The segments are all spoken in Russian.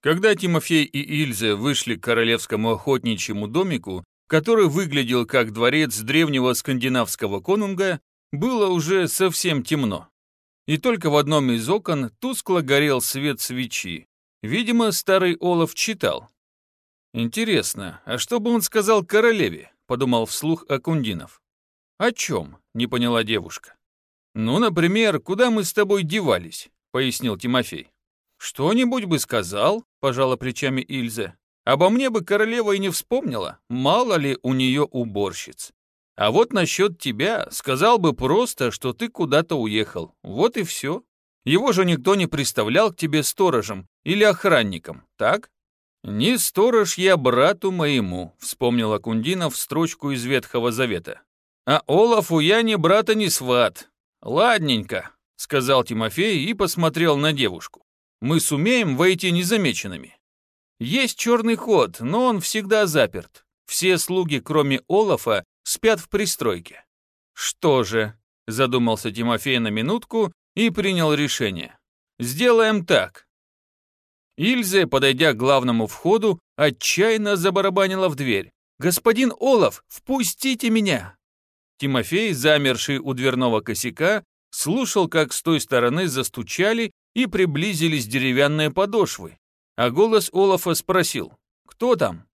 Когда Тимофей и Ильза вышли к королевскому охотничьему домику, который выглядел как дворец древнего скандинавского конунга, было уже совсем темно. И только в одном из окон тускло горел свет свечи. Видимо, старый Олаф читал. «Интересно, а что бы он сказал королеве?» — подумал вслух Акундинов. «О чем?» — не поняла девушка. «Ну, например, куда мы с тобой девались?» — пояснил Тимофей. «Что-нибудь бы сказал», — пожала плечами Ильза. «Обо мне бы королева и не вспомнила, мало ли у нее уборщиц. А вот насчет тебя сказал бы просто, что ты куда-то уехал. Вот и все. Его же никто не представлял к тебе сторожем или охранником, так?» «Не сторож я брату моему», — вспомнил Акундинов строчку из Ветхого Завета. «А Олафу я ни брата, ни сват. Ладненько», — сказал Тимофей и посмотрел на девушку мы сумеем войти незамеченными. Есть черный ход, но он всегда заперт. Все слуги, кроме Олафа, спят в пристройке. Что же, задумался Тимофей на минутку и принял решение. Сделаем так. Ильзе, подойдя к главному входу, отчаянно забарабанила в дверь. «Господин Олаф, впустите меня!» Тимофей, замерший у дверного косяка, слушал, как с той стороны застучали и приблизились деревянные подошвы. А голос Олафа спросил, «Кто там?»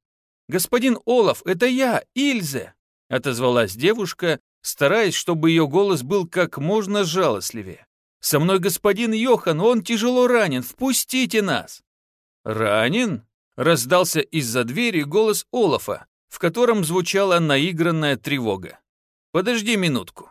«Господин Олаф, это я, Ильзе!» отозвалась девушка, стараясь, чтобы ее голос был как можно жалостливее. «Со мной господин Йохан, он тяжело ранен, впустите нас!» «Ранен?» — раздался из-за двери голос Олафа, в котором звучала наигранная тревога. «Подожди минутку».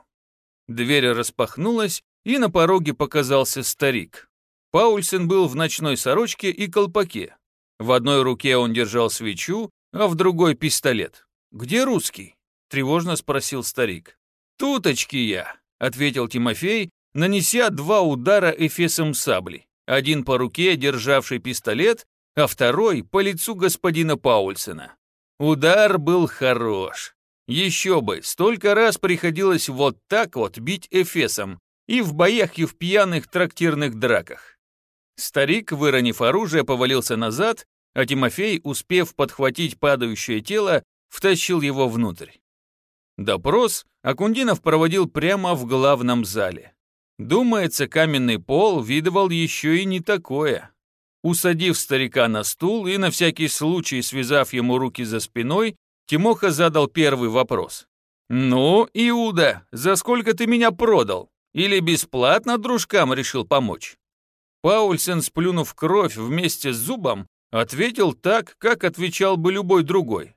Дверь распахнулась, и на пороге показался старик. Паульсен был в ночной сорочке и колпаке. В одной руке он держал свечу, а в другой пистолет. «Где русский?» – тревожно спросил старик. «Туточки я», – ответил Тимофей, нанеся два удара эфесом сабли. Один по руке, державший пистолет, а второй по лицу господина Паульсена. Удар был хорош. Еще бы, столько раз приходилось вот так вот бить эфесом, и в боях, и в пьяных трактирных драках. Старик, выронив оружие, повалился назад, а Тимофей, успев подхватить падающее тело, втащил его внутрь. Допрос Акундинов проводил прямо в главном зале. Думается, каменный пол видывал еще и не такое. Усадив старика на стул и на всякий случай связав ему руки за спиной, Тимоха задал первый вопрос. «Ну, Иуда, за сколько ты меня продал? Или бесплатно дружкам решил помочь?» Паульсен, сплюнув кровь вместе с зубом, ответил так, как отвечал бы любой другой.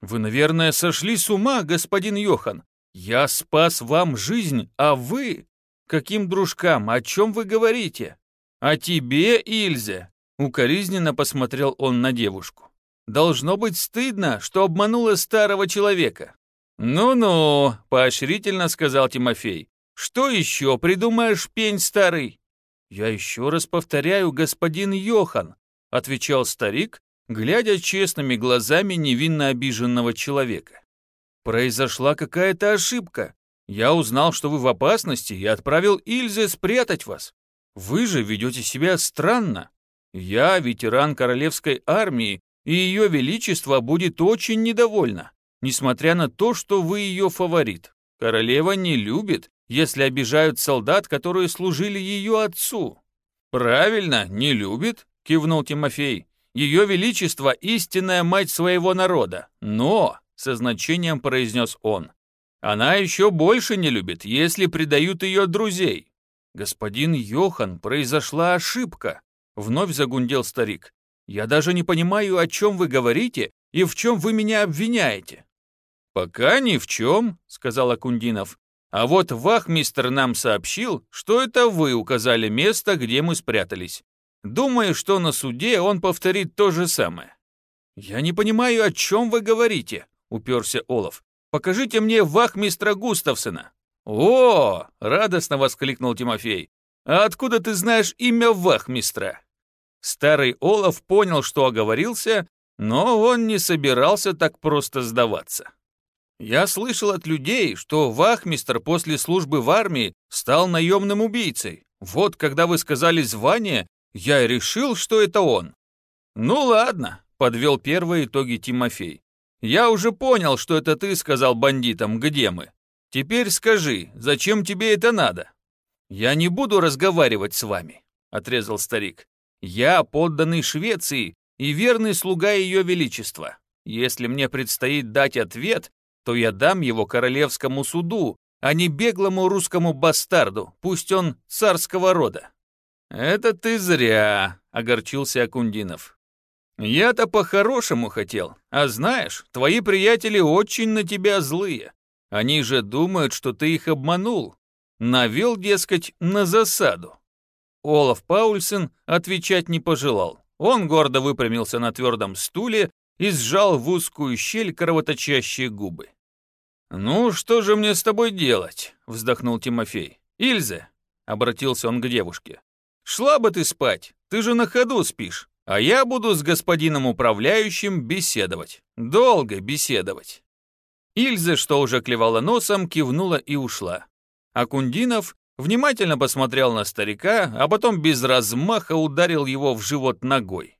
«Вы, наверное, сошли с ума, господин Йохан. Я спас вам жизнь, а вы? Каким дружкам, о чем вы говорите? О тебе, Ильзе?» Укоризненно посмотрел он на девушку. «Должно быть стыдно, что обманула старого человека». «Ну-ну», — поощрительно сказал Тимофей. «Что еще придумаешь, пень старый?» «Я еще раз повторяю, господин Йохан», — отвечал старик, глядя честными глазами невинно обиженного человека. «Произошла какая-то ошибка. Я узнал, что вы в опасности, и отправил Ильзе спрятать вас. Вы же ведете себя странно. Я ветеран королевской армии, и ее величество будет очень недовольна, несмотря на то, что вы ее фаворит. Королева не любит, если обижают солдат, которые служили ее отцу?» «Правильно, не любит», — кивнул Тимофей. «Ее Величество — истинная мать своего народа. Но», — со значением произнес он, «она еще больше не любит, если предают ее друзей». «Господин Йохан, произошла ошибка», — вновь загундел старик. «Я даже не понимаю, о чем вы говорите и в чем вы меня обвиняете». «Пока ни в чем», — сказал Акундинов. А вот вахмистр нам сообщил, что это вы указали место, где мы спрятались. Думаю, что на суде он повторит то же самое. Я не понимаю, о чем вы говорите, уперся Олаф. Покажите мне вахмистра Густавсона. О, радостно воскликнул Тимофей. А откуда ты знаешь имя вахмистра? Старый Олаф понял, что оговорился, но он не собирался так просто сдаваться. Я слышал от людей, что вахмистр после службы в армии стал наемным убийцей. Вот когда вы сказали звание, я решил, что это он. Ну ладно, подвел первые итоги Тимофей. Я уже понял, что это ты сказал бандитам, где мы. Теперь скажи, зачем тебе это надо? Я не буду разговаривать с вами, отрезал старик. Я подданный Швеции и верный слуга ее величества. Если мне предстоит дать ответ, то я дам его королевскому суду, а не беглому русскому бастарду, пусть он царского рода. «Это ты зря», — огорчился Акундинов. «Я-то по-хорошему хотел, а знаешь, твои приятели очень на тебя злые. Они же думают, что ты их обманул. Навел, дескать, на засаду». Олаф Паульсен отвечать не пожелал. Он гордо выпрямился на твердом стуле и сжал в узкую щель кровоточащие губы. «Ну, что же мне с тобой делать?» — вздохнул Тимофей. «Ильза!» — обратился он к девушке. «Шла бы ты спать, ты же на ходу спишь, а я буду с господином управляющим беседовать, долго беседовать». Ильза, что уже клевала носом, кивнула и ушла. А Кундинов внимательно посмотрел на старика, а потом без размаха ударил его в живот ногой.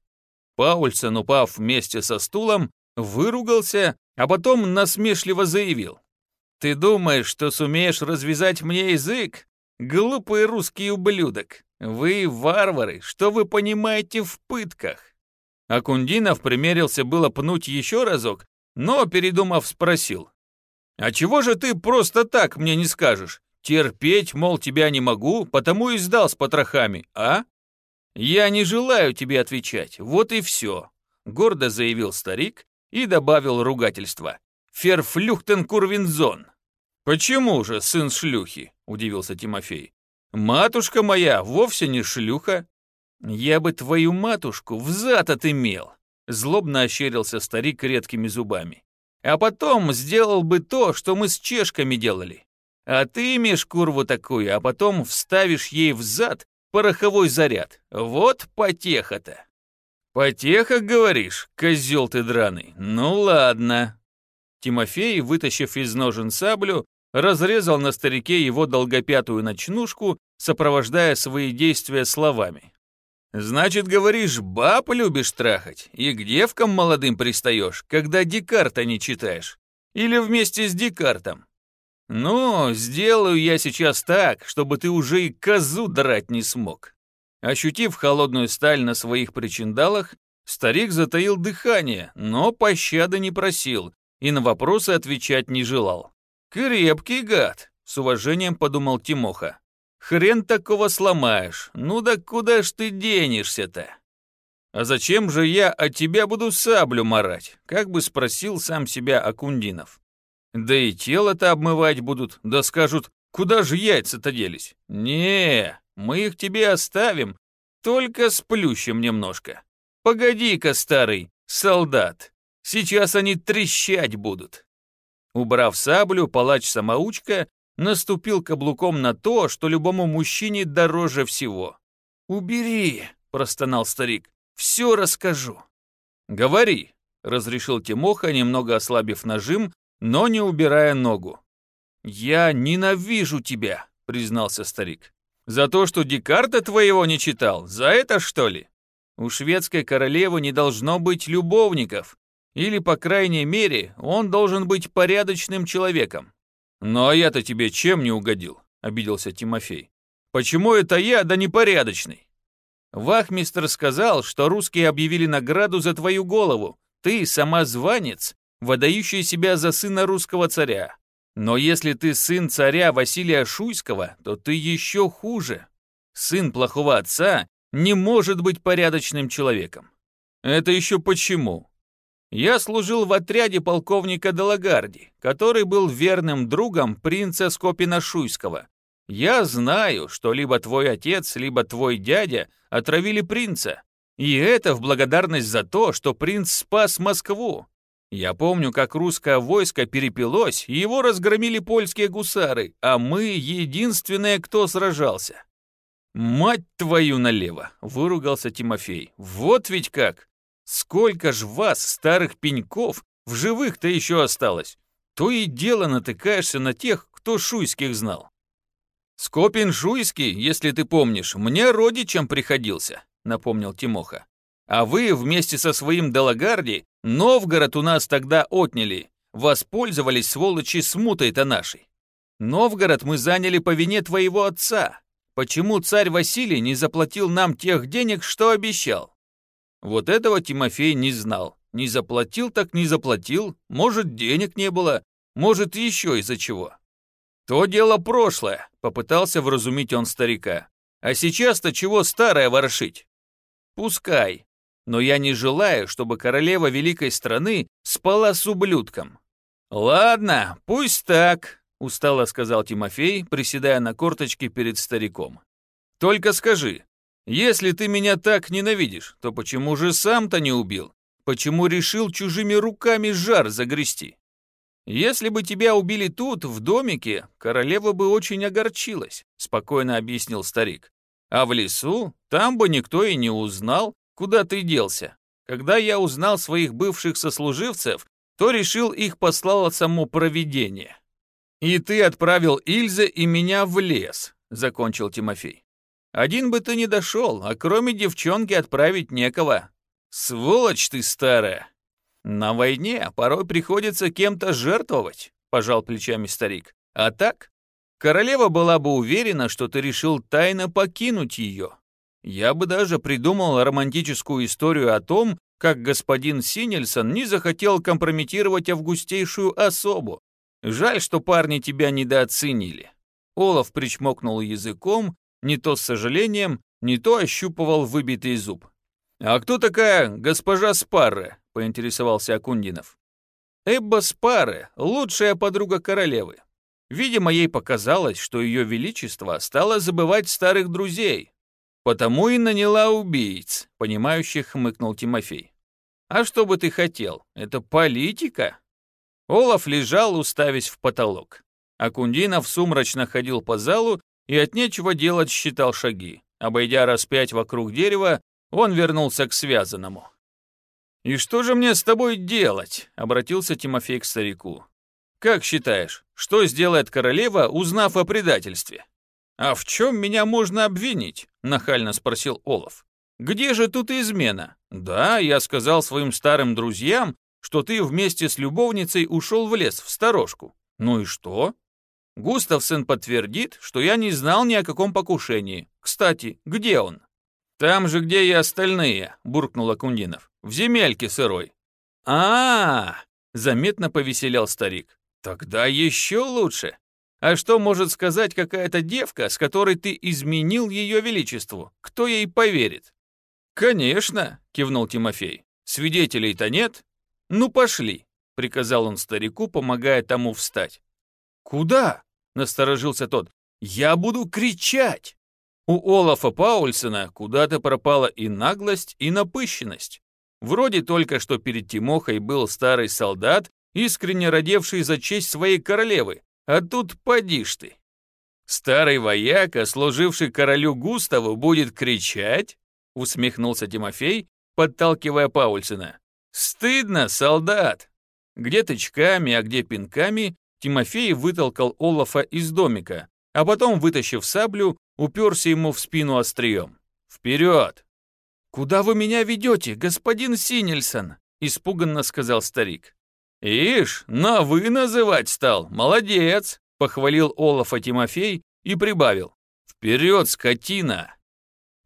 Паульсон, упав вместе со стулом, выругался, а потом насмешливо заявил. «Ты думаешь, что сумеешь развязать мне язык? Глупый русский ублюдок! Вы варвары, что вы понимаете в пытках?» Акундинов примерился было пнуть еще разок, но, передумав, спросил. «А чего же ты просто так мне не скажешь? Терпеть, мол, тебя не могу, потому и сдал с потрохами, а?» «Я не желаю тебе отвечать, вот и все», — гордо заявил старик и добавил ругательство. «Ферфлюхтен Курвинзон». «Почему же, сын шлюхи?» — удивился Тимофей. «Матушка моя вовсе не шлюха». «Я бы твою матушку в зад отымел», — злобно ощерился старик редкими зубами. «А потом сделал бы то, что мы с чешками делали. А ты имеешь курву такую, а потом вставишь ей в зад пороховой заряд. Вот потеха-то!» «Потеха, говоришь, козел ты драный? Ну ладно». Тимофей, вытащив из ножен саблю, разрезал на старике его долгопятую ночнушку, сопровождая свои действия словами. «Значит, говоришь, баб любишь трахать и к девкам молодым пристаешь, когда Декарта не читаешь? Или вместе с Декартом? Ну, сделаю я сейчас так, чтобы ты уже и козу драть не смог». Ощутив холодную сталь на своих причиндалах, старик затаил дыхание, но пощады не просил и на вопросы отвечать не желал. «Крепкий гад», — с уважением подумал Тимоха. «Хрен такого сломаешь, ну да куда ж ты денешься-то?» «А зачем же я от тебя буду саблю марать?» — как бы спросил сам себя Акундинов. «Да и тело-то обмывать будут, да скажут, куда же яйца-то делись?» «Не, мы их тебе оставим, только сплющим немножко. Погоди-ка, старый солдат, сейчас они трещать будут». Убрав саблю, палач-самоучка наступил каблуком на то, что любому мужчине дороже всего. «Убери», — простонал старик, — «все расскажу». «Говори», — разрешил Тимоха, немного ослабив нажим, но не убирая ногу. «Я ненавижу тебя», — признался старик. За то, что Декарта твоего не читал? За это, что ли? У шведской королевы не должно быть любовников. Или, по крайней мере, он должен быть порядочным человеком. Ну а я-то тебе чем не угодил? Обиделся Тимофей. Почему это я, да непорядочный? Вахмистр сказал, что русские объявили награду за твою голову. Ты самозванец, выдающий себя за сына русского царя. Но если ты сын царя Василия Шуйского, то ты еще хуже. Сын плохого отца не может быть порядочным человеком. Это еще почему? Я служил в отряде полковника Делагарди, который был верным другом принца Скопина Шуйского. Я знаю, что либо твой отец, либо твой дядя отравили принца. И это в благодарность за то, что принц спас Москву. Я помню, как русское войско перепилось, и его разгромили польские гусары, а мы единственные, кто сражался. «Мать твою налево!» — выругался Тимофей. «Вот ведь как! Сколько ж вас, старых пеньков, в живых-то еще осталось! То и дело натыкаешься на тех, кто шуйских знал». «Скопин Шуйский, если ты помнишь, мне родичем приходился», — напомнил Тимоха. А вы вместе со своим Делагарди Новгород у нас тогда отняли, воспользовались сволочи смутой-то нашей. Новгород мы заняли по вине твоего отца. Почему царь Василий не заплатил нам тех денег, что обещал? Вот этого Тимофей не знал. Не заплатил так не заплатил, может, денег не было, может, еще из-за чего. То дело прошлое, попытался вразумить он старика. А сейчас-то чего старое ворошить? Пускай. Но я не желаю, чтобы королева великой страны спала с ублюдком. Ладно, пусть так, устало сказал Тимофей, приседая на корточки перед стариком. Только скажи, если ты меня так ненавидишь, то почему же сам-то не убил? Почему решил чужими руками жар загрести? Если бы тебя убили тут, в домике, королева бы очень огорчилась, спокойно объяснил старик. А в лесу, там бы никто и не узнал, куда ты делся. Когда я узнал своих бывших сослуживцев, то решил их послало само провидение. И ты отправил Ильзе и меня в лес, закончил Тимофей. Один бы ты не дошел, а кроме девчонки отправить некого. Сволочь ты старая. На войне порой приходится кем-то жертвовать, пожал плечами старик. А так, королева была бы уверена, что ты решил тайно покинуть ее. Я бы даже придумал романтическую историю о том, как господин Синельсон не захотел компрометировать августейшую особу. Жаль, что парни тебя недооценили. Олаф причмокнул языком не то с сожалением, не то ощупывал выбитый зуб. «А кто такая госпожа Спарре?» — поинтересовался Акундинов. «Эбба Спарре — лучшая подруга королевы. Видимо, ей показалось, что ее величество стало забывать старых друзей. Потому и наняла убийц», — понимающих хмыкнул Тимофей. «А что бы ты хотел? Это политика?» Олаф лежал, уставясь в потолок. Акундинов сумрачно ходил по залу и от нечего делать считал шаги. Обойдя раз пять вокруг дерева, он вернулся к связанному. «И что же мне с тобой делать?» — обратился Тимофей к старику. «Как считаешь, что сделает королева, узнав о предательстве?» «А в чем меня можно обвинить?» — нахально спросил Олаф. «Где же тут измена? Да, я сказал своим старым друзьям, что ты вместе с любовницей ушел в лес, в сторожку. Ну и что? Густавсон подтвердит, что я не знал ни о каком покушении. Кстати, где он? Там же, где и остальные, буркнул Акундинов. В земельке сырой. А, -а, -а заметно повеселял старик. Тогда еще лучше. А что может сказать какая-то девка, с которой ты изменил ее величеству? Кто ей поверит? Конечно, кивнул Тимофей. Свидетелей-то нет? Ну пошли, приказал он старику, помогая тому встать. Куда? насторожился тот. «Я буду кричать!» У Олафа Паульсона куда-то пропала и наглость, и напыщенность. Вроде только что перед Тимохой был старый солдат, искренне родевший за честь своей королевы, а тут поди ж ты. Старый вояка, служивший королю Густаву, будет кричать? Усмехнулся Тимофей, подталкивая Паульсона. Стыдно, солдат! Где тычками, а где пинками Тимофей вытолкал Олафа из домика, а потом, вытащив саблю, уперся ему в спину острием. «Вперед!» «Куда вы меня ведете, господин Синельсон?» — испуганно сказал старик. «Ишь, на «вы» называть стал, молодец!» — похвалил Олафа Тимофей и прибавил. «Вперед, скотина!»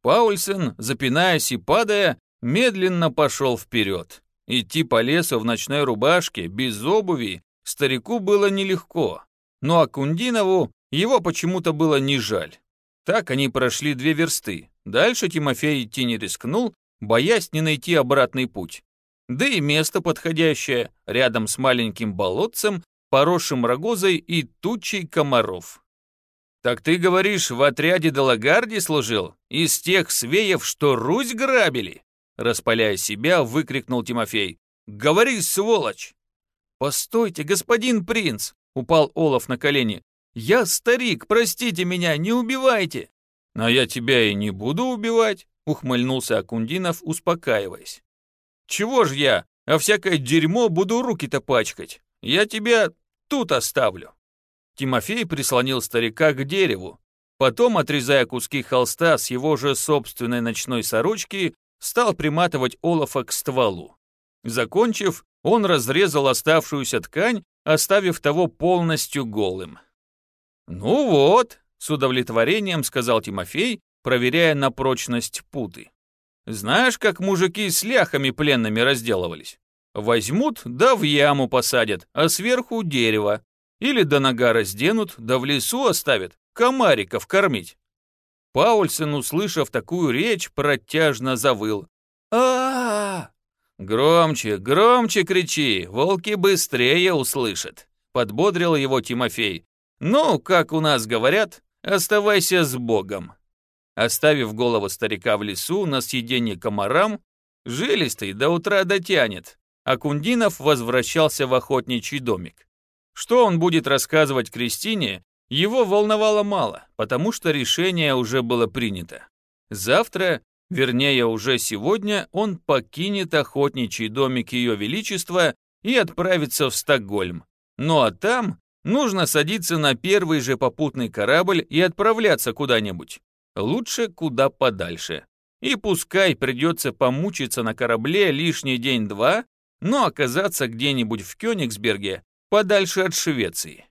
Паульсен, запинаясь и падая, медленно пошел вперед. Идти по лесу в ночной рубашке, без обуви, Старику было нелегко, но Акундинову его почему-то было не жаль. Так они прошли две версты. Дальше Тимофей идти не рискнул, боясь не найти обратный путь. Да и место подходящее, рядом с маленьким болотцем, поросшим рогозой и тучей комаров. «Так ты говоришь, в отряде Далагарди служил? Из тех свеев, что Русь грабили?» Распаляя себя, выкрикнул Тимофей. «Говори, сволочь!» «Постойте, господин принц!» — упал Олаф на колени. «Я старик, простите меня, не убивайте!» «А я тебя и не буду убивать!» — ухмыльнулся Акундинов, успокаиваясь. «Чего ж я, а всякое дерьмо буду руки-то пачкать? Я тебя тут оставлю!» Тимофей прислонил старика к дереву, потом, отрезая куски холста с его же собственной ночной сорочки, стал приматывать Олафа к стволу. Закончив, он разрезал оставшуюся ткань, оставив того полностью голым. «Ну вот», — с удовлетворением сказал Тимофей, проверяя на прочность путы. «Знаешь, как мужики с ляхами пленными разделывались? Возьмут, да в яму посадят, а сверху дерево. Или до нога разденут, да в лесу оставят, комариков кормить». Паульсен, услышав такую речь, протяжно завыл. а, «Громче, громче кричи, волки быстрее услышат», — подбодрил его Тимофей. «Ну, как у нас говорят, оставайся с Богом». Оставив голову старика в лесу на съедение комарам, жилистый до утра дотянет, а Кундинов возвращался в охотничий домик. Что он будет рассказывать Кристине, его волновало мало, потому что решение уже было принято. Завтра Вернее, уже сегодня он покинет охотничий домик Ее Величества и отправится в Стокгольм. Ну а там нужно садиться на первый же попутный корабль и отправляться куда-нибудь. Лучше куда подальше. И пускай придется помучиться на корабле лишний день-два, но оказаться где-нибудь в Кёнигсберге подальше от Швеции.